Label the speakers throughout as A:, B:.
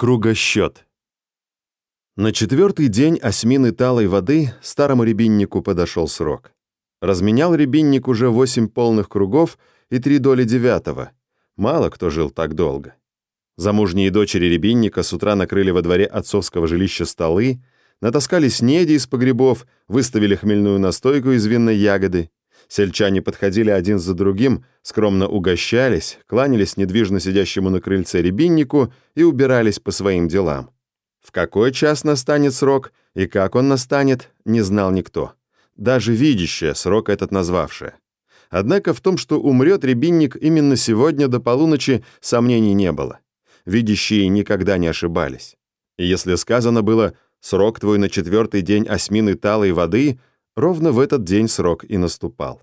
A: Кругосчет. На четвертый день осьмины талой воды старому рябиннику подошел срок. Разменял рябинник уже восемь полных кругов и три доли девятого. Мало кто жил так долго. Замужние дочери рябинника с утра накрыли во дворе отцовского жилища столы, натаскали снеди из погребов, выставили хмельную настойку из винной ягоды, Сельчане подходили один за другим, скромно угощались, кланялись недвижно сидящему на крыльце рябиннику и убирались по своим делам. В какой час настанет срок и как он настанет, не знал никто. Даже видящая срок этот назвавшая. Однако в том, что умрет рябинник именно сегодня до полуночи, сомнений не было. Видящие никогда не ошибались. И если сказано было «срок твой на четвертый день осьмины талой воды», Ровно в этот день срок и наступал.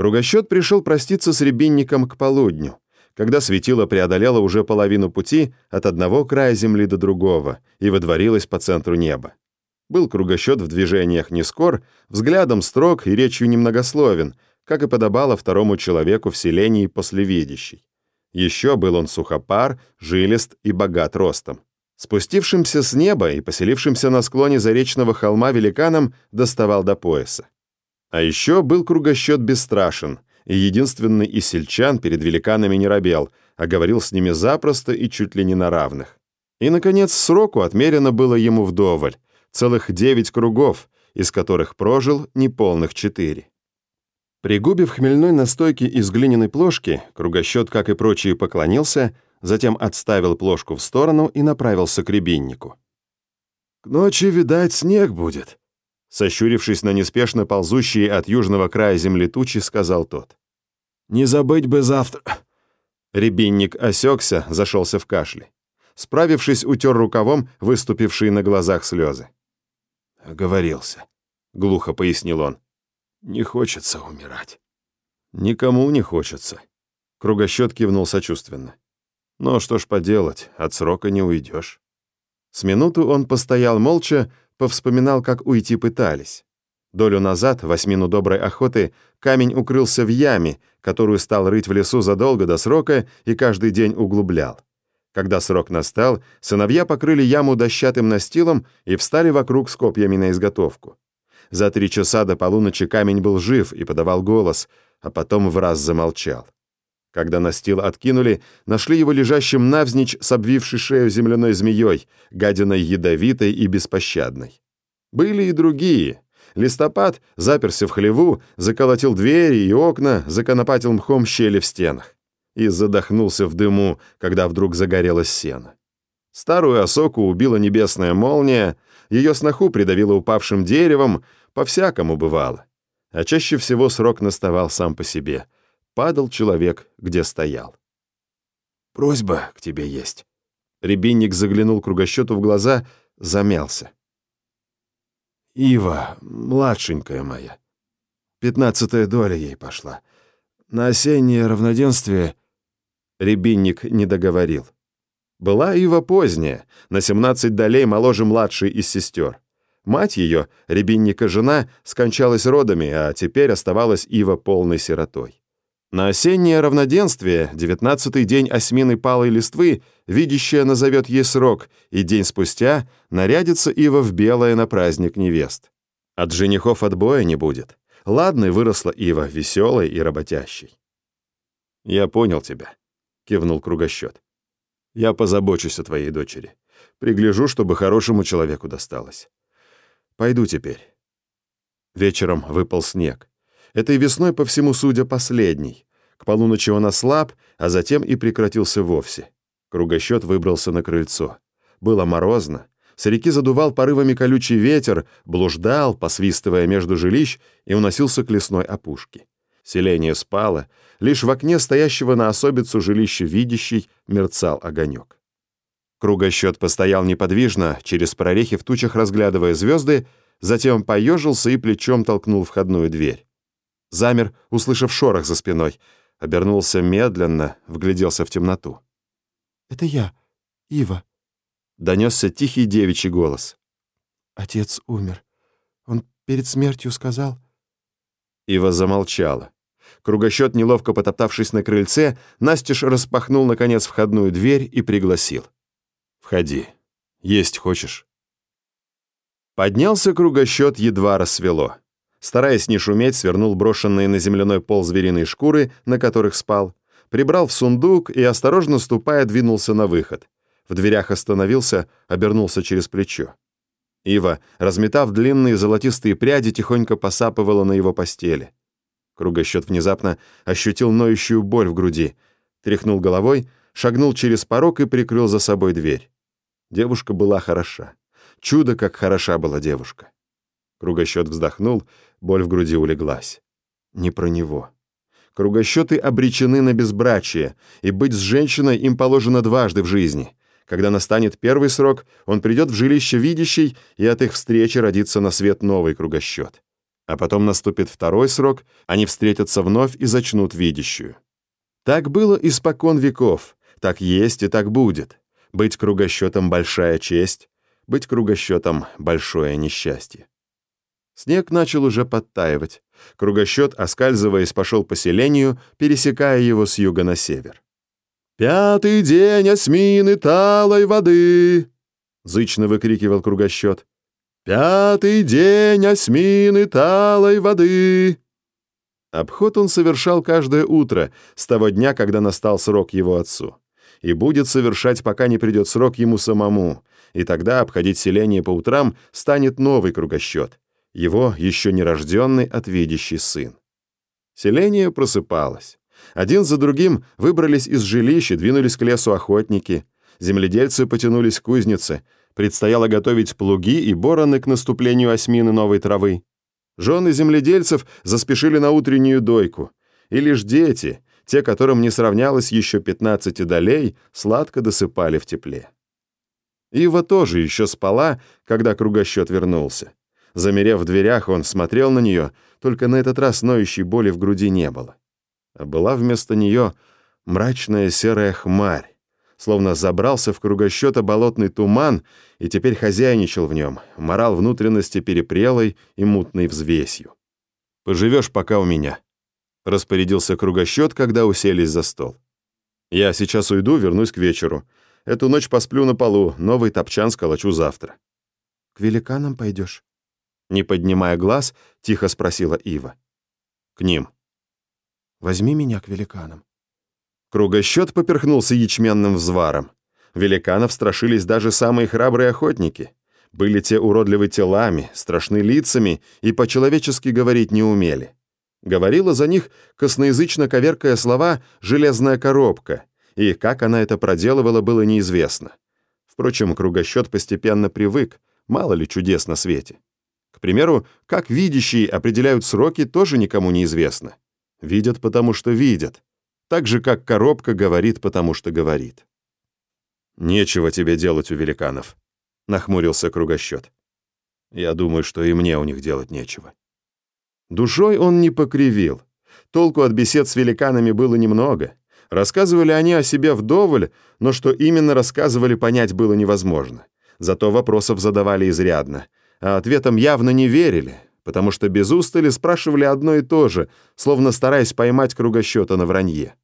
A: Кругосчет пришел проститься с рябинником к полудню, когда светило преодолело уже половину пути от одного края земли до другого и водворилось по центру неба. Был кругосчет в движениях не скор, взглядом строг и речью немногословен, как и подобало второму человеку в селении послевидящий. Еще был он сухопар, жилист и богат ростом. Спустившимся с неба и поселившимся на склоне заречного холма великаном доставал до пояса. А еще был кругосчет бесстрашен, и единственный из сельчан перед великанами не робел, а говорил с ними запросто и чуть ли не на равных. И, наконец, сроку отмерено было ему вдоволь, целых девять кругов, из которых прожил неполных четыре. Пригубив хмельной настойки из глиняной плошки, кругосчет, как и прочие, поклонился — затем отставил плошку в сторону и направился к рябиннику.
B: «К ночи, видать, снег будет», —
A: сощурившись на неспешно ползущие от южного края земли тучи, сказал тот.
B: «Не забыть бы завтра...»
A: Рябинник осекся, зашелся в кашле. Справившись, утер рукавом выступившие на глазах слезы.
B: «Оговорился», — глухо пояснил он. «Не хочется умирать».
A: «Никому не хочется», — кругосчет кивнул сочувственно. Но что ж поделать, от срока не уйдешь. С минуту он постоял молча, повспоминал, как уйти пытались. Долю назад, в осьмину доброй охоты, камень укрылся в яме, которую стал рыть в лесу задолго до срока и каждый день углублял. Когда срок настал, сыновья покрыли яму дощатым настилом и встали вокруг с копьями на изготовку. За три часа до полуночи камень был жив и подавал голос, а потом в раз замолчал. Когда настил откинули, нашли его лежащим навзничь с обвившей шею земляной змеей, гадиной ядовитой и беспощадной. Были и другие. Листопад заперся в хлеву, заколотил двери и окна, законопатил мхом щели в стенах. И задохнулся в дыму, когда вдруг загорелось сено. Старую осоку убила небесная молния, ее сноху придавило упавшим деревом, по-всякому бывало. А чаще всего срок наставал сам по себе — падал человек, где стоял.
B: «Просьба к тебе есть».
A: Рябинник заглянул кругосчету в глаза, замялся.
B: «Ива, младшенькая моя. Пятнадцатая доля ей пошла. На осеннее равноденствие...»
A: Рябинник не договорил. Была Ива поздняя, на 17 долей моложе младшей из сестер. Мать ее, рябинника жена, скончалась родами, а теперь оставалась Ива полной сиротой. На осеннее равноденствие, девятнадцатый день осьмины палой листвы, видящая назовет ей срок, и день спустя нарядится Ива в белое на праздник невест. От женихов отбоя не будет. Ладной выросла Ива, веселой и работящей. «Я понял тебя», — кивнул кругосчет. «Я позабочусь о твоей дочери. Пригляжу, чтобы хорошему человеку досталось. Пойду теперь». Вечером выпал снег. Этой весной, по всему судя, последний. К полуночи он ослаб, а затем и прекратился вовсе. Кругосчет выбрался на крыльцо. Было морозно. С реки задувал порывами колючий ветер, блуждал, посвистывая между жилищ, и уносился к лесной опушке. Селение спало, лишь в окне стоящего на особицу жилища видящий мерцал огонек. Кругосчет постоял неподвижно, через прорехи в тучах разглядывая звезды, затем поежился и плечом толкнул входную дверь. Замер, услышав шорох за спиной. Обернулся медленно, вгляделся в темноту.
B: «Это я, Ива», —
A: донесся тихий девичий голос.
B: «Отец умер. Он перед смертью сказал...»
A: Ива замолчала. Кругосчет, неловко потоптавшись на крыльце, Настеж распахнул, наконец, входную дверь и пригласил. Входи. Есть хочешь?» Поднялся кругосчет, едва рассвело. Стараясь не шуметь, свернул брошенные на земляной пол звериные шкуры, на которых спал, прибрал в сундук и, осторожно ступая, двинулся на выход. В дверях остановился, обернулся через плечо. Ива, разметав длинные золотистые пряди, тихонько посапывала на его постели. Кругосчет внезапно ощутил ноющую боль в груди, тряхнул головой, шагнул через порог и прикрыл за собой дверь. Девушка была хороша. Чудо, как хороша была девушка. Кругосчет вздохнул, боль в груди улеглась. Не про него. Кругосчеты обречены на безбрачие, и быть с женщиной им положено дважды в жизни. Когда настанет первый срок, он придет в жилище видящий, и от их встречи родится на свет новый кругосчет. А потом наступит второй срок, они встретятся вновь и зачнут видящую. Так было испокон веков, так есть и так будет. Быть кругосчетом — большая честь, быть кругосчетом — большое несчастье. Снег начал уже подтаивать. Кругосчет, оскальзываясь, пошел по селению, пересекая его с юга на север. «Пятый день осмины талой воды!» — зычно выкрикивал кругосчет. «Пятый день осмины талой воды!» Обход он совершал каждое утро, с того дня, когда настал срок его отцу. И будет совершать, пока не придет срок ему самому, и тогда обходить селение по утрам станет новый кругосчет, его еще нерожденный отвидящий сын. Селение просыпалось. Один за другим выбрались из жилища, двинулись к лесу охотники. Земледельцы потянулись к кузнице. Предстояло готовить плуги и бороны к наступлению осьмины новой травы. Жены земледельцев заспешили на утреннюю дойку. И лишь дети, те, которым не сравнялось еще 15 долей, сладко досыпали в тепле. Ива тоже еще спала, когда кругосчет вернулся. Замерев в дверях, он смотрел на нее, только на этот раз ноющей боли в груди не было. А была вместо нее мрачная серая хмарь, словно забрался в кругосчета болотный туман и теперь хозяйничал в нем, морал внутренности перепрелой и мутной взвесью. «Поживешь пока у меня», — распорядился кругосчет, когда уселись за стол. «Я сейчас уйду, вернусь к вечеру. Эту ночь посплю на полу, новый топчан сколочу завтра».
C: «К великанам пойдешь?»
A: Не поднимая глаз, тихо спросила Ива. «К ним».
C: «Возьми меня к великанам».
A: Кругосчет поперхнулся ячменным взваром. Великанов страшились даже самые храбрые охотники. Были те уродливы телами, страшны лицами и по-человечески говорить не умели. Говорила за них косноязычно коверкая слова «железная коробка», и как она это проделывала, было неизвестно. Впрочем, кругосчет постепенно привык, мало ли чудес на свете. К примеру, как видящие определяют сроки, тоже никому не известно. Видят, потому что видят. Так же, как коробка говорит, потому что говорит. «Нечего тебе делать у великанов», — нахмурился кругосчет. «Я думаю, что и мне у них делать нечего». Душой он не покривил. Толку от бесед с великанами было немного. Рассказывали они о себе вдоволь, но что именно рассказывали, понять было невозможно. Зато вопросов задавали изрядно, а ответам явно не верили, потому что без устали спрашивали одно и то же, словно стараясь поймать кругосчета на вранье.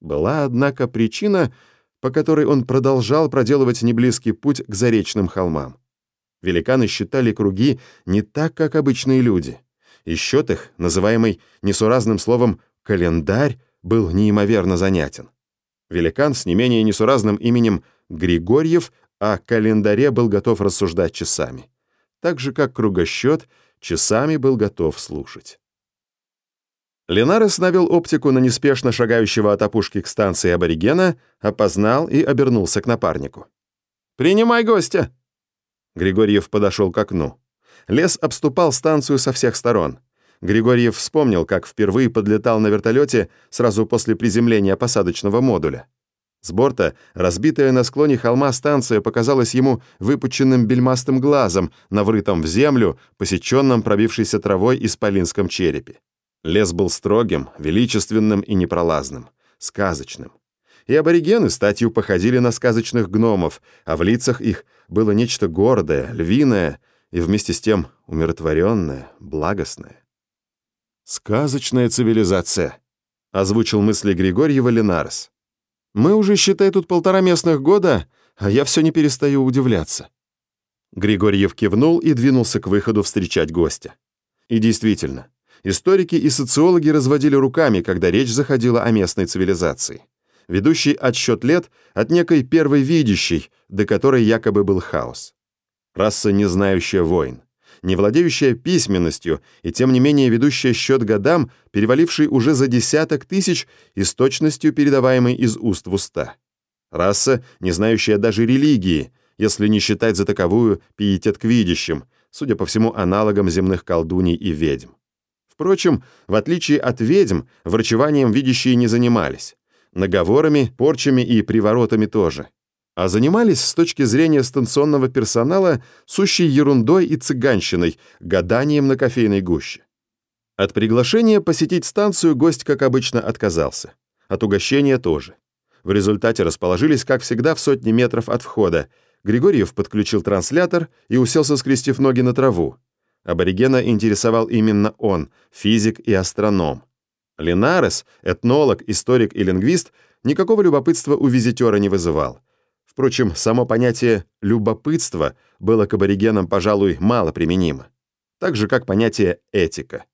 A: Была, однако, причина, по которой он продолжал проделывать неблизкий путь к заречным холмам. Великаны считали круги не так, как обычные люди. И счет их, называемый несуразным словом «календарь», был неимоверно занятен. Великан с не менее несуразным именем Григорьев о календаре был готов рассуждать часами. Так же, как кругосчет, часами был готов слушать. Ленарес навел оптику на неспешно шагающего от опушки к станции аборигена, опознал и обернулся к напарнику. «Принимай гостя!» Григорьев подошел к окну. Лес обступал станцию со всех сторон. Григорьев вспомнил, как впервые подлетал на вертолете сразу после приземления посадочного модуля. С борта, разбитая на склоне холма станция показалась ему выпученным бельмастым глазом на врытом в землю, посеченном пробившейся травой исполинском черепе. Лес был строгим, величественным и непролазным, сказочным. И аборигены статью походили на сказочных гномов, а в лицах их было нечто гордое, львиное и вместе с тем умиротворенное, благостное. «Сказочная цивилизация», — озвучил мысли Григорьева Ленарес. «Мы уже, считай, тут полтора местных года, а я все не перестаю удивляться». Григорьев кивнул и двинулся к выходу встречать гостя. И действительно, историки и социологи разводили руками, когда речь заходила о местной цивилизации. Ведущий отсчет лет от некой первой видящей, до которой якобы был хаос. Раса, не знающая войн, не владеющая письменностью и тем не менее ведущая счет годам, переваливший уже за десяток тысяч и с точностью передаваемой из уст в уста. Раса, не знающая даже религии, если не считать за таковую пиетет к видящим, судя по всему, аналогам земных колдуний и ведьм. Впрочем, в отличие от ведьм, врачеванием видящие не занимались. Наговорами, порчами и приворотами тоже. А занимались с точки зрения станционного персонала сущей ерундой и цыганщиной, гаданием на кофейной гуще. От приглашения посетить станцию гость, как обычно, отказался. От угощения тоже. В результате расположились, как всегда, в сотни метров от входа, Григорьев подключил транслятор и уселся, скрестив ноги на траву. Аборигена интересовал именно он, физик и астроном. Линарес, этнолог, историк и лингвист, никакого любопытства у визитера не вызывал. Впрочем, само понятие «любопытство» было к аборигенам, пожалуй, мало применимо. Так же, как понятие «этика».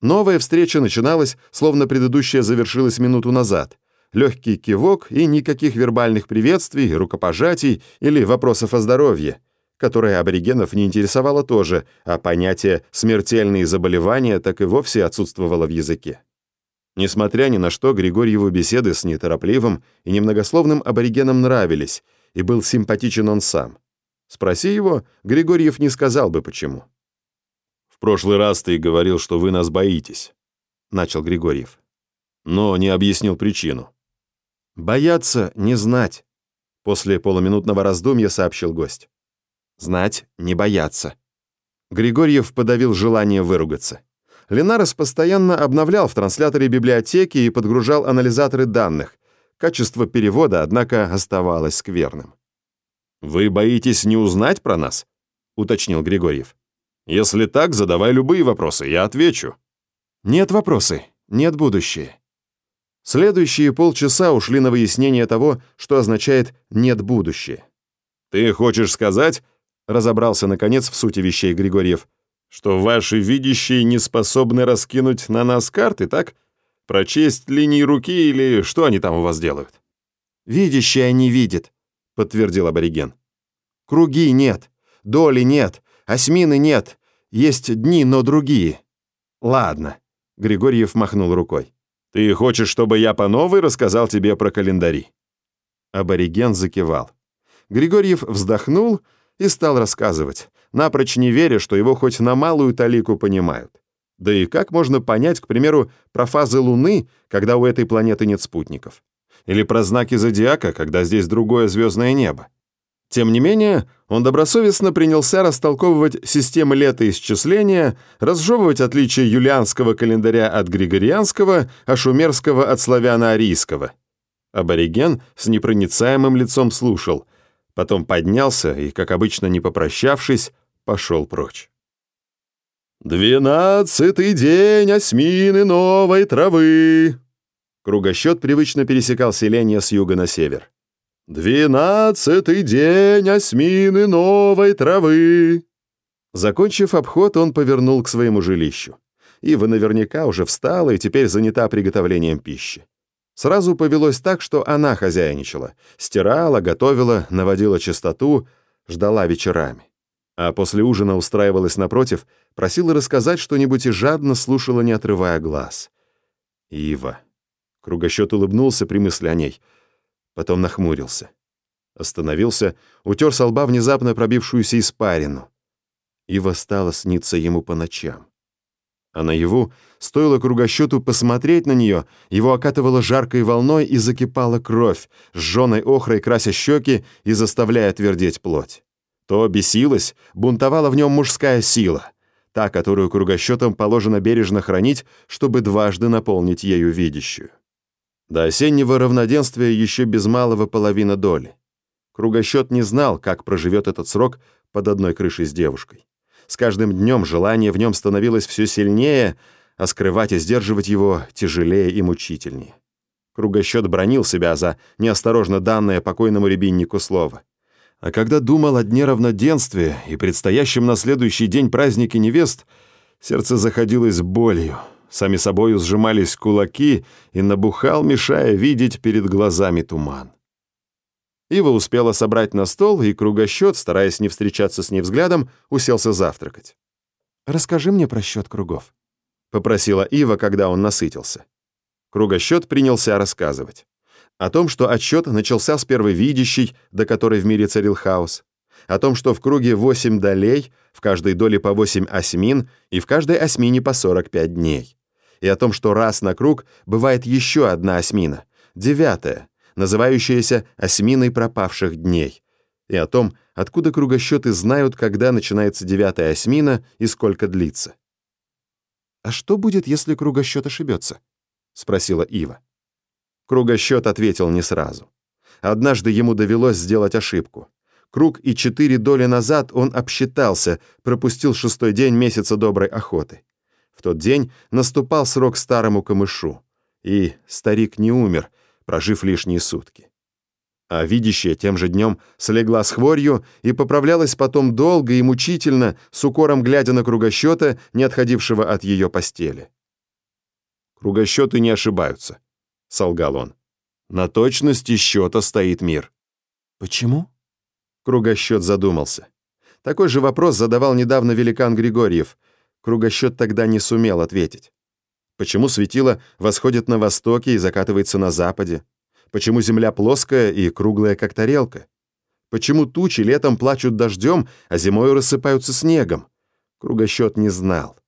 A: Новая встреча начиналась, словно предыдущая завершилась минуту назад — легкий кивок и никаких вербальных приветствий, рукопожатий или вопросов о здоровье, которое аборигенов не интересовало тоже, а понятие «смертельные заболевания» так и вовсе отсутствовало в языке. Несмотря ни на что, Григорьеву беседы с неторопливым и немногословным аборигеном нравились, и был симпатичен он сам. Спроси его, Григорьев не сказал бы почему.
B: «В прошлый раз ты говорил, что вы нас боитесь», — начал Григорьев. Но не объяснил причину.
A: «Бояться не знать», — после полуминутного раздумья сообщил гость. «Знать не бояться». Григорьев подавил желание выругаться. Ленарес постоянно обновлял в трансляторе библиотеки и подгружал анализаторы данных. Качество перевода, однако, оставалось скверным.
B: «Вы боитесь не узнать про нас?» — уточнил Григорьев. «Если так, задавай любые вопросы, я отвечу».
A: «Нет вопросы, нет будущее. Следующие полчаса ушли на выяснение того, что означает «нет будущее».
B: «Ты хочешь сказать, — разобрался, наконец, в сути вещей Григорьев, — что ваши видящие не способны раскинуть на нас карты, так? Прочесть линии руки или что они там у вас делают?»
A: «Видящие не видят», — подтвердил абориген. «Круги нет, доли нет, осьмины нет, есть дни, но другие». «Ладно», — Григорьев махнул рукой.
B: Ты хочешь, чтобы я по новой рассказал тебе про календари?»
A: Абориген закивал. Григорьев вздохнул и стал рассказывать, напрочь не веря, что его хоть на малую талику понимают. Да и как можно понять, к примеру, про фазы Луны, когда у этой планеты нет спутников? Или про знаки зодиака, когда здесь другое звездное небо? Тем не менее, он добросовестно принялся растолковывать системы летоисчисления, разжевывать отличия юлианского календаря от григорианского, а шумерского от славяно-арийского. Абориген с непроницаемым лицом слушал, потом поднялся и, как обычно не попрощавшись, пошел прочь. «Двенадцатый день осьмины новой травы!» Кругосчет привычно пересекал селение с юга на север. «Двенадцатый день осьмины новой травы!» Закончив обход, он повернул к своему жилищу. Ива наверняка уже встала и теперь занята приготовлением пищи. Сразу повелось так, что она хозяйничала. Стирала, готовила, наводила чистоту, ждала вечерами. А после ужина устраивалась напротив, просила рассказать что-нибудь и жадно слушала, не отрывая глаз. Ива. Кругосчет улыбнулся при мысли о ней — потом нахмурился. Остановился, утер со лба внезапно пробившуюся испарину. Ива стала сниться ему по ночам. А наяву, стоило кругосчету посмотреть на нее, его окатывало жаркой волной и закипала кровь, сжёной охрой крася щеки и заставляя твердеть плоть. То бесилась, бунтовала в нем мужская сила, та, которую кругосчетом положено бережно хранить, чтобы дважды наполнить ею видящую. До осеннего равноденствия еще без малого половина доли. Кругосчет не знал, как проживет этот срок под одной крышей с девушкой. С каждым днем желание в нем становилось все сильнее, а скрывать и сдерживать его тяжелее и мучительнее. Кругосчет бронил себя за неосторожно данное покойному рябиннику слово.
B: А когда думал о дне равноденствия и предстоящем на следующий день празднике невест, сердце заходилось болью, сами собою сжимались кулаки и набухал, мешая видеть перед глазами туман. Ива успела собрать на стол, и кругосчет, стараясь не встречаться с ней взглядом, уселся завтракать.
C: «Расскажи мне про счет кругов», —
A: попросила Ива, когда он насытился. Кругосчет принялся рассказывать. О том, что отсчет начался с первой видящей, до которой в мире царил хаос. О том, что в круге 8 долей, в каждой доле по 8 осьмин и в каждой осьмине по 45 дней. И о том, что раз на круг бывает еще одна осьмина, девятая, называющаяся «осьминой пропавших дней», и о том, откуда кругосчеты знают, когда начинается девятая осьмина и сколько длится.
C: «А что будет, если кругосчет ошибется?» — спросила Ива.
A: Кругосчет ответил не сразу. Однажды ему довелось сделать ошибку. Круг и четыре доли назад он обсчитался, пропустил шестой день месяца доброй охоты. В тот день наступал срок старому камышу. И старик не умер, прожив лишние сутки. А видящая тем же днем слегла с хворью и поправлялась потом долго и мучительно, с укором глядя на кругосчета, не отходившего от ее постели. «Кругосчеты не ошибаются», — солгал он. «На точности счета стоит мир».
C: «Почему?»
A: Кругосчет задумался. Такой же вопрос задавал недавно великан Григорьев. Кругосчет тогда не сумел ответить. Почему светило восходит на востоке и закатывается на западе? Почему земля плоская и круглая, как тарелка? Почему тучи летом плачут дождем, а зимой рассыпаются снегом? Кругосчет не знал.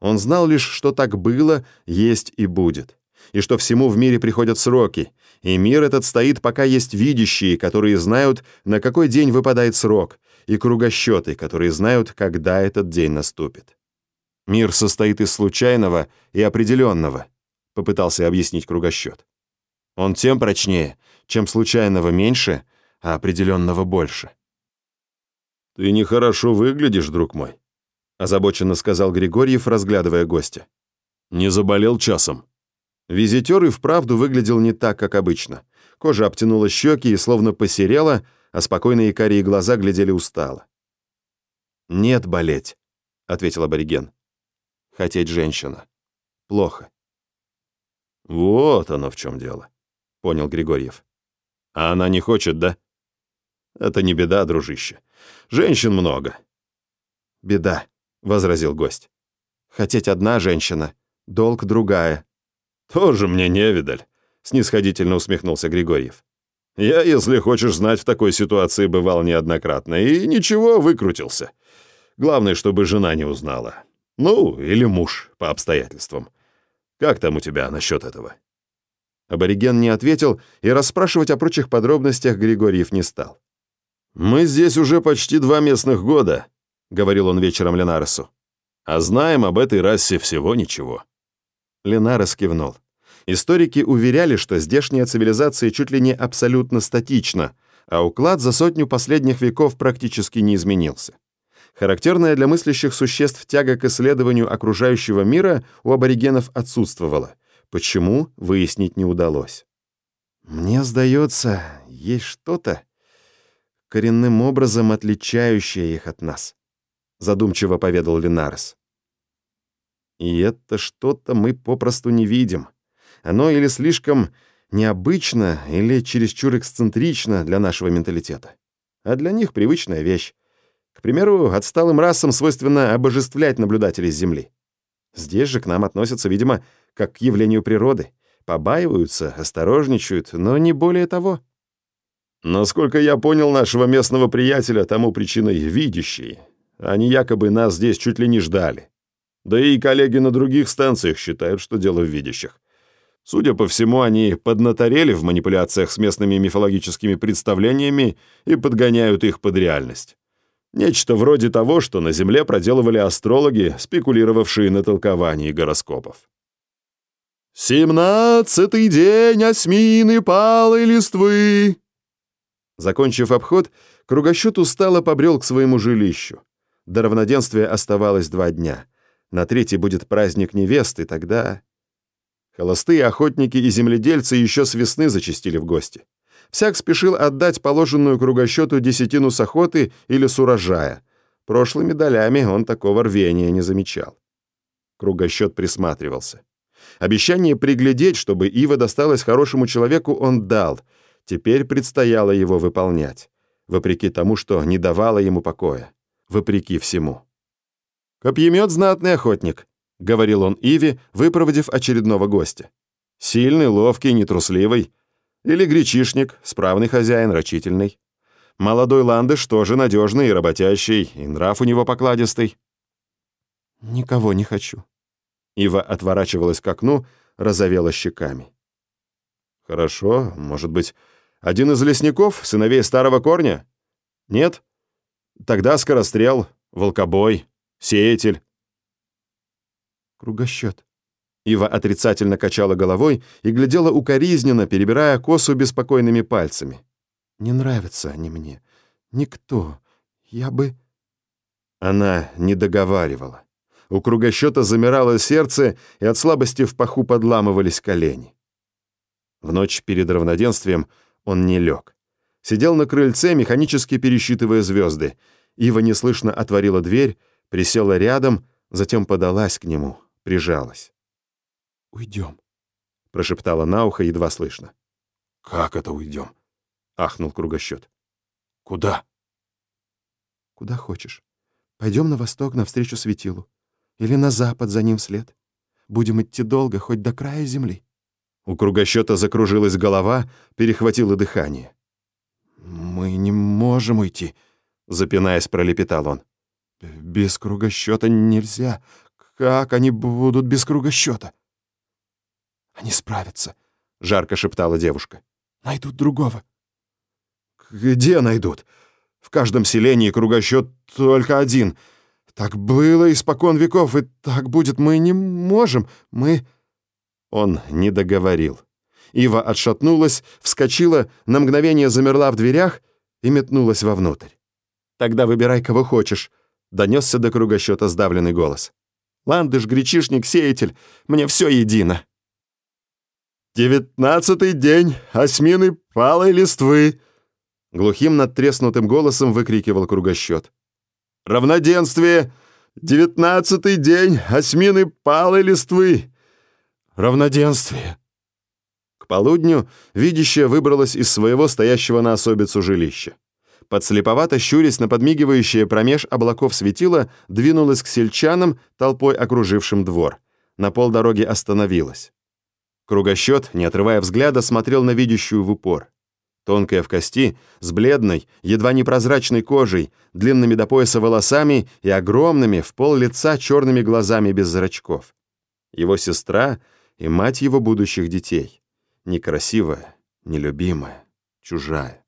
A: Он знал лишь, что так было, есть и будет. И что всему в мире приходят сроки. И мир этот стоит, пока есть видящие, которые знают, на какой день выпадает срок, и кругосчеты, которые знают, когда этот день наступит. Мир состоит из случайного и определенного, попытался объяснить кругосчет. Он тем прочнее, чем случайного меньше, а определенного больше.
B: «Ты нехорошо выглядишь, друг мой», — озабоченно сказал Григорьев, разглядывая гостя. «Не заболел часом?»
A: Визитер и вправду выглядел не так, как обычно. Кожа обтянула щеки и словно посерела, а спокойные карие глаза глядели устало. «Нет болеть», — ответил абориген хотеть женщина. Плохо.
B: Вот оно в чем дело, понял Григорьев. А она не хочет, да? Это не беда, дружище. Женщин много.
A: Беда, возразил гость. Хотеть одна женщина, долг другая.
B: Тоже мне невидаль, снисходительно усмехнулся Григорьев. Я, если хочешь знать, в такой ситуации бывал неоднократно и ничего, выкрутился. Главное, чтобы жена не узнала. Ну, или муж, по обстоятельствам. Как там у тебя насчет этого?»
A: Абориген не ответил, и расспрашивать о прочих подробностях Григорьев не стал.
B: «Мы здесь уже почти два местных года», — говорил он вечером Ленаресу. «А знаем об этой расе всего ничего».
A: Ленарес кивнул. Историки уверяли, что здешняя цивилизация чуть ли не абсолютно статична, а уклад за сотню последних веков практически не изменился. Характерная для мыслящих существ тяга к исследованию окружающего мира у аборигенов отсутствовала. Почему, выяснить не удалось. «Мне сдается, есть что-то, коренным образом отличающее их от нас», задумчиво поведал Линарес. «И это что-то мы попросту не видим. Оно или слишком необычно, или чересчур эксцентрично для нашего менталитета. А для них привычная вещь. К примеру, отсталым расам свойственно обожествлять наблюдателей с Земли. Здесь же к нам относятся, видимо, как к явлению природы. Побаиваются, осторожничают, но не более того.
B: Насколько я понял нашего местного приятеля, тому причиной видящие. Они якобы нас здесь чуть ли не ждали. Да и коллеги на других станциях считают, что дело в видящих. Судя по всему, они поднаторели в манипуляциях с местными мифологическими представлениями и подгоняют их под реальность. Нечто вроде того, что на Земле проделывали астрологи, спекулировавшие на толковании гороскопов.
A: «Семнадцатый день осьмины палой листвы!» Закончив обход, кругосчет устало побрел к своему жилищу. До равноденствия оставалось два дня. На третий будет праздник невесты, тогда... Холостые охотники и земледельцы еще с весны зачастили в гости. Всяк спешил отдать положенную кругосчету десятину с охоты или с урожая. Прошлыми долями он такого рвения не замечал. Кругосчет присматривался. Обещание приглядеть, чтобы Ива досталась хорошему человеку, он дал. Теперь предстояло его выполнять. Вопреки тому, что не давало ему покоя. Вопреки всему. «Копьемет знатный охотник», — говорил он Иве, выпроводив очередного гостя. «Сильный, ловкий, нетрусливый. Или гречишник, справный хозяин, рачительный. Молодой ландыш тоже надежный и работящий, и нрав у него покладистый». «Никого не хочу». Ива отворачивалась к окну, разовела щеками. «Хорошо, может быть, один из лесников, сыновей старого корня? Нет? Тогда скорострел, волкобой, сеятель». «Кругосчет», Ива отрицательно качала головой и глядела укоризненно, перебирая косу беспокойными пальцами. «Не нравятся они мне. Никто. Я бы...» Она не договаривала. У кругосчета замирало сердце, и от слабости в паху подламывались колени. В ночь перед равноденствием он не лег. Сидел на крыльце, механически пересчитывая звезды. Ива неслышно отворила дверь, присела рядом, затем подалась к нему, прижалась. «Уйдем», — прошептала на ухо едва слышно.
B: «Как это уйдем?»
A: — ахнул кругосчет.
B: «Куда?»
C: «Куда хочешь. Пойдем на восток навстречу светилу. Или на запад за ним вслед. Будем идти долго, хоть до края земли».
A: У кругосчета закружилась голова, перехватило дыхание.
C: «Мы не можем уйти», — запинаясь, пролепетал он. «Без кругосчета нельзя. Как они будут без кругосчета?» Они справятся, жарко шептала девушка. Найдут другого.
A: Где найдут? В каждом селении кругосчет только один. Так было испокон веков, и так будет. Мы не можем. Мы... Он не договорил. Ива отшатнулась, вскочила, на мгновение замерла в дверях и метнулась вовнутрь. «Тогда выбирай, кого хочешь», — донесся до кругосчета сдавленный голос. «Ландыш, гречишник, сеятель, мне все едино». «Девятнадцатый день осьмины палой листвы!» Глухим надтреснутым голосом выкрикивал кругосчет. «Равноденствие! Девятнадцатый день осьмины палой листвы!» «Равноденствие!» К полудню видящая выбралась из своего стоящего на особицу жилища. Подслеповато щурясь на подмигивающее промеж облаков светило, двинулась к сельчанам, толпой окружившим двор. На полдороги остановилась. Кругосчет, не отрывая взгляда, смотрел на видящую в упор. Тонкая в кости, с бледной, едва непрозрачной кожей, длинными до пояса волосами и огромными, в пол лица черными глазами без зрачков. Его сестра и мать его будущих детей. Некрасивая, нелюбимая, чужая.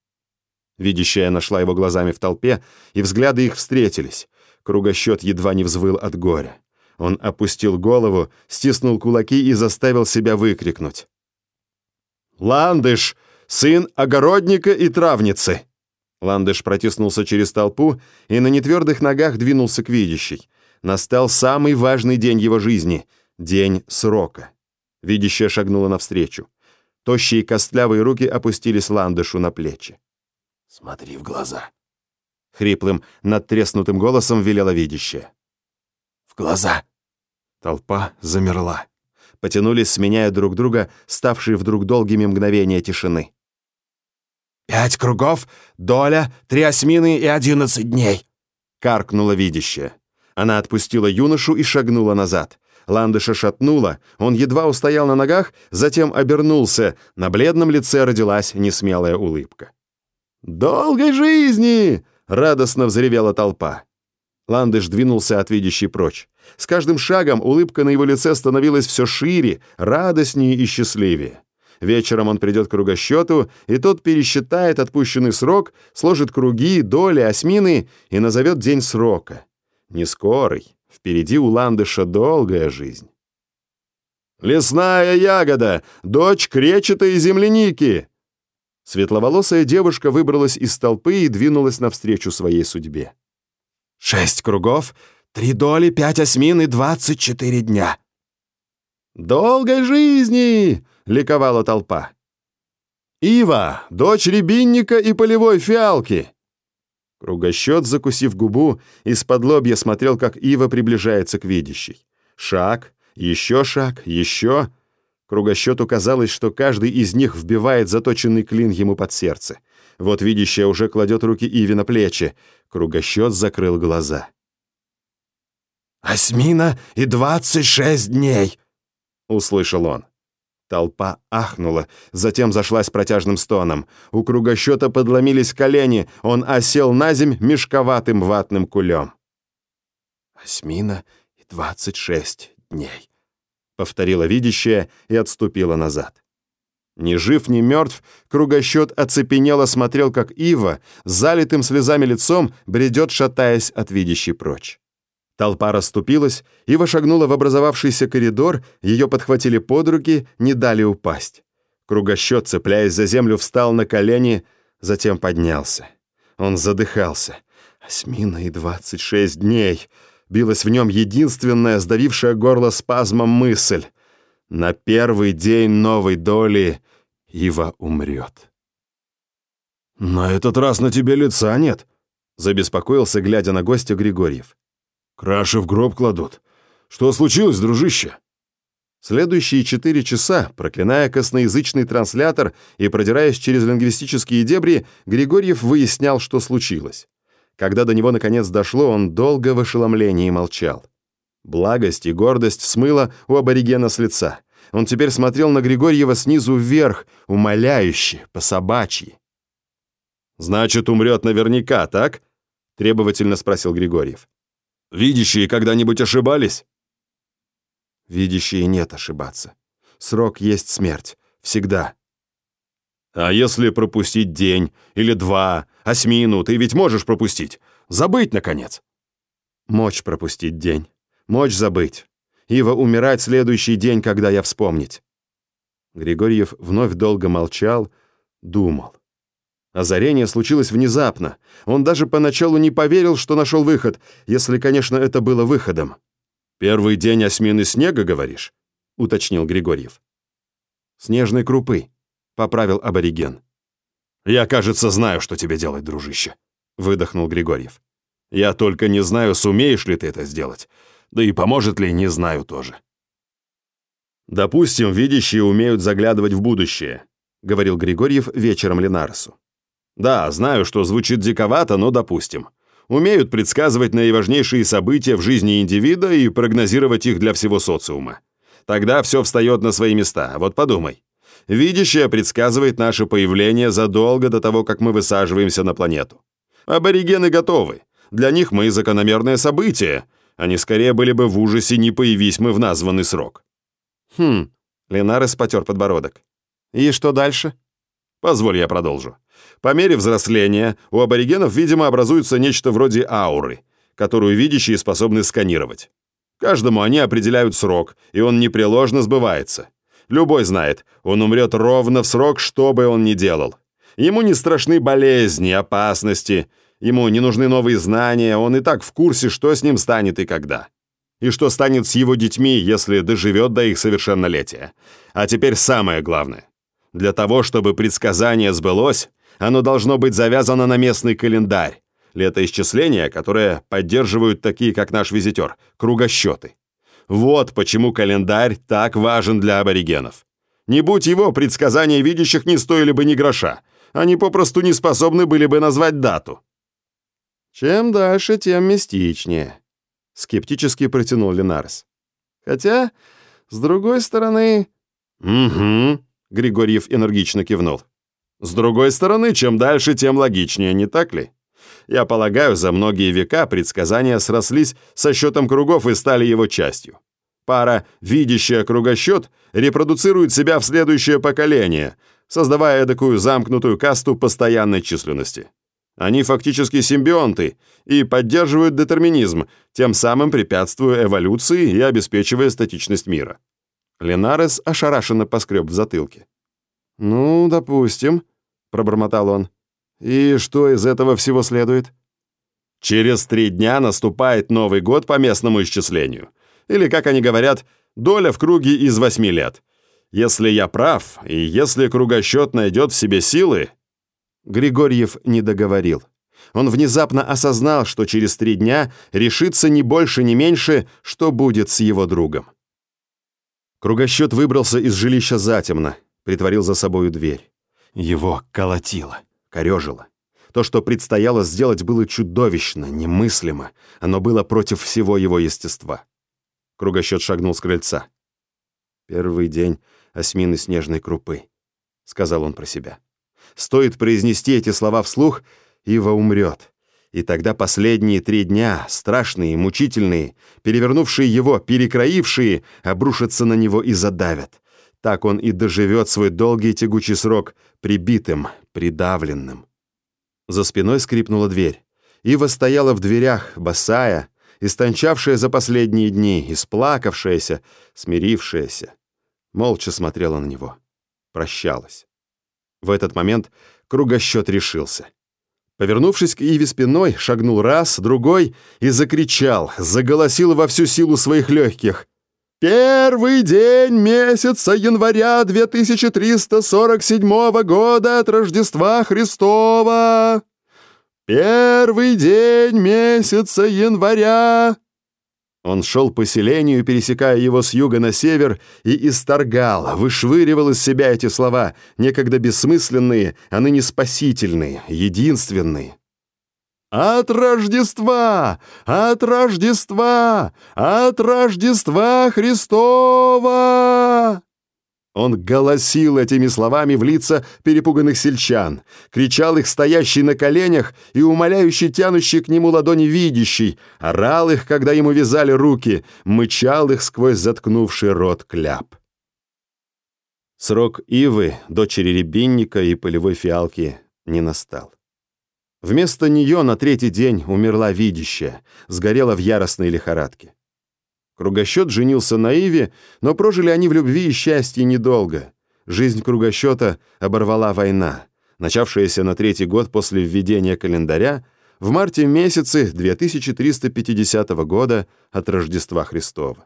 A: Видящая нашла его глазами в толпе, и взгляды их встретились. Кругосчет едва не взвыл от горя. Он опустил голову, стиснул кулаки и заставил себя выкрикнуть. «Ландыш, сын огородника и травницы!» Ландыш протиснулся через толпу и на нетвердых ногах двинулся к видящей. Настал самый важный день его жизни — день срока. Видящая шагнула навстречу. Тощие костлявые руки опустились Ландышу на плечи.
B: «Смотри в глаза», —
A: хриплым, надтреснутым голосом велела видящая
B: в глаза!»
A: Толпа замерла. Потянулись, сменяя друг друга, ставшие вдруг долгими мгновения тишины.
B: «Пять кругов, доля, три осьмины и одиннадцать дней!»
A: Каркнула видящая. Она отпустила юношу и шагнула назад. Ландыша шатнула, он едва устоял на ногах, затем обернулся. На бледном лице родилась несмелая улыбка. «Долгой жизни!» — радостно взревела толпа. Ландыш двинулся от видящей прочь. С каждым шагом улыбка на его лице становилась все шире, радостнее и счастливее. Вечером он придет к кругосчету, и тот пересчитает отпущенный срок, сложит круги, доли, осьмины и назовет день срока. Не скорый, впереди у ландыша долгая жизнь. «Лесная ягода! Дочь кречетой земляники!» Светловолосая девушка выбралась из толпы и двинулась навстречу своей судьбе.
B: Шесть кругов, три доли, пять осьмин и двадцать четыре дня.
A: «Долгой жизни!» — ликовала толпа. «Ива, дочь рябинника и полевой фиалки!» Кругосчет, закусив губу, из-под лобья смотрел, как Ива приближается к видящей. Шаг, еще шаг, еще. Кругосчету казалось, что каждый из них вбивает заточенный клин ему под сердце. Вот видящая уже кладет руки Иве на плечи. Кругосчет закрыл глаза.
C: «Осьмина и двадцать шесть дней!»
A: — услышал он. Толпа ахнула, затем зашлась протяжным стоном. У кругосчета подломились колени, он осел на земь мешковатым ватным кулем.
C: «Осьмина и двадцать шесть дней», —
A: повторила видящая и отступила назад. Ни жив, ни мертв, кругосчет оцепенело смотрел, как Ива, залитым слезами лицом, бредет, шатаясь от видящей прочь. Толпа расступилась, Ива шагнула в образовавшийся коридор, ее подхватили под руки, не дали упасть. Кругосчет, цепляясь за землю, встал на колени, затем поднялся. Он задыхался. «Осьмина и двадцать шесть дней!» Билась в нем единственная, сдавившая горло спазмом мысль. На первый день новой доли Ива умрет.
C: «На этот раз на тебе лица нет», — забеспокоился, глядя на гостя Григорьев. Краши в гроб кладут. Что случилось, дружище?»
A: Следующие четыре часа, проклиная косноязычный транслятор и продираясь через лингвистические дебри, Григорьев выяснял, что случилось. Когда до него наконец дошло, он долго в ошеломлении молчал. Благость и гордость смыла у аборигена с лица. Он теперь смотрел на Григорьева снизу вверх, умоляюще, по-собачьи.
B: «Значит, умрет наверняка, так?» — требовательно спросил Григорьев. Видящие когда-нибудь ошибались?»
A: «Видящие нет ошибаться. Срок есть смерть. Всегда».
B: «А если пропустить день или два, осьмину, ты ведь можешь пропустить? Забыть, наконец?»
A: «Мочь пропустить день. Мочь забыть. Ива умирать следующий день, когда я вспомнить». Григорьев вновь долго молчал, думал. Озарение случилось внезапно. Он даже поначалу не поверил, что нашел выход, если, конечно, это было выходом.
B: «Первый день осьмины снега, говоришь?» — уточнил Григорьев.
A: «Снежной крупы», — поправил абориген.
B: «Я, кажется, знаю, что тебе делать, дружище», — выдохнул Григорьев. «Я только не знаю, сумеешь ли ты это сделать. Да и поможет ли, не знаю тоже».
A: «Допустим, видящие умеют заглядывать в будущее», — говорил Григорьев вечером Ленарсу.
B: Да, знаю, что звучит диковато, но допустим. Умеют предсказывать наиважнейшие события в жизни индивида и прогнозировать их для всего социума. Тогда все встает на свои места. Вот подумай. Видящее предсказывает наше появление задолго до того, как мы высаживаемся на планету. Аборигены готовы. Для них мы закономерное событие. Они скорее были бы в ужасе, не появись мы в названный срок.
A: Хм, Ленарес потер подбородок. И что дальше?
B: Позволь, я продолжу. По мере взросления у аборигенов, видимо, образуется нечто вроде ауры, которую видящие способны сканировать. Каждому они определяют срок, и он непреложно сбывается. Любой знает, он умрет ровно в срок, что бы он ни делал. Ему не страшны болезни, опасности, ему не нужны новые знания, он и так в курсе, что с ним станет и когда. И что станет с его детьми, если доживет до их совершеннолетия. А теперь самое главное. Для того, чтобы предсказание сбылось, оно должно быть завязано на местный календарь, летоисчисления, которое поддерживают такие, как наш визитер, кругосчеты. Вот почему календарь так важен для аборигенов. Не будь его, предсказания видящих не стоили бы ни гроша. Они попросту не способны были бы назвать дату.
A: «Чем дальше, тем мистичнее», — скептически протянул Ленарес. «Хотя, с другой стороны...»
B: «Угу», — Григорьев энергично кивнул. С другой стороны, чем дальше, тем логичнее, не так ли? Я полагаю, за многие века предсказания срослись со счетом кругов и стали его частью. Пара, видящая кругосчет, репродуцирует себя в следующее поколение, создавая такую замкнутую касту постоянной численности. Они фактически симбионты и поддерживают детерминизм, тем самым препятствуя эволюции и обеспечивая статичность мира.
A: Ленарес ошарашенно поскреб в затылке. «Ну, допустим», пробормотал он. «И что из этого всего следует?»
B: «Через три дня наступает Новый год по местному исчислению. Или, как они говорят, доля в круге из восьми лет. Если я прав, и если кругосчет найдет в себе силы...»
A: Григорьев не договорил. Он внезапно осознал, что через три дня решится не больше, не меньше, что будет с его другом. Кругосчет выбрался из жилища затемно, притворил за собою дверь. Его колотило, корежило. То, что предстояло сделать, было чудовищно, немыслимо. Оно было против всего его естества. Кругосчет шагнул с крыльца. «Первый день осьмины снежной крупы», — сказал он про себя. «Стоит произнести эти слова вслух, Ива умрет. И тогда последние три дня, страшные, мучительные, перевернувшие его, перекроившие, обрушатся на него и задавят. Так он и доживет свой долгий тягучий срок, прибитым, придавленным. За спиной скрипнула дверь. Ива стояла в дверях, босая, истончавшая за последние дни, исплакавшаяся, смирившаяся. Молча смотрела на него. Прощалась. В этот момент кругосчет решился. Повернувшись к Иве спиной, шагнул раз, другой и закричал, заголосил во всю силу своих легких. Первый день месяца января 2347 года от Рождества Христова. Первый день месяца января. Он шел по селению, пересекая его с юга на север, и исторгал, вышвыривал из себя эти слова, некогда бессмысленные, а ныне спасительные, единственные. От Рождества! От Рождества! От Рождества Христова! Он голосил этими словами в лица перепуганных сельчан, кричал их стоящий на коленях и умоляющий тянущий к нему ладони видящий, орал их, когда ему вязали руки, мычал их сквозь заткнувший рот кляп. Срок Ивы, дочери рябинника и полевой фиалки, не настал. Вместо нее на третий день умерла видящая, сгорела в яростной лихорадке. Кругосчет женился на Иве, но прожили они в любви и счастье недолго. Жизнь кругосчета оборвала война, начавшаяся на третий год после введения календаря в марте месяце 2350 года от Рождества Христова.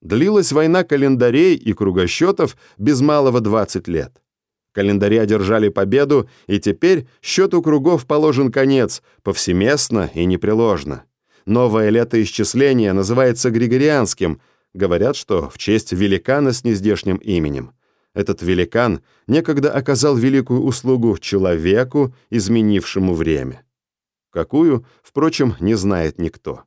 A: Длилась война календарей и кругосчетов без малого 20 лет. Календари одержали победу, и теперь счету кругов положен конец, повсеместно и непреложно. Новое летоисчисление называется Григорианским. Говорят, что в честь великана с нездешним именем. Этот великан некогда оказал великую услугу человеку, изменившему время. Какую, впрочем, не знает никто.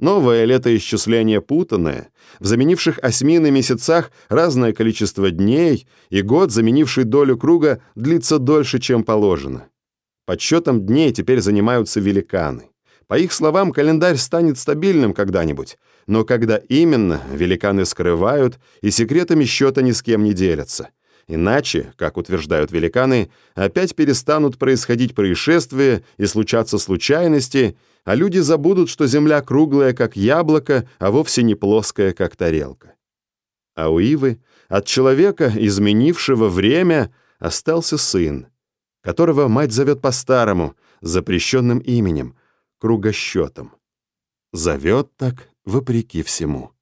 A: Новое летоисчисление путанное, в заменивших осьмины месяцах разное количество дней, и год, заменивший долю круга, длится дольше, чем положено. Подсчетом дней теперь занимаются великаны. По их словам, календарь станет стабильным когда-нибудь, но когда именно, великаны скрывают и секретами счета ни с кем не делятся. Иначе, как утверждают великаны, опять перестанут происходить происшествия и случаться случайности, а люди забудут, что Земля круглая, как яблоко, а вовсе не плоская, как тарелка. А у Ивы от человека, изменившего время, остался сын, которого мать зовет по-старому, запрещенным именем, кругосчетом. Зовет так вопреки всему.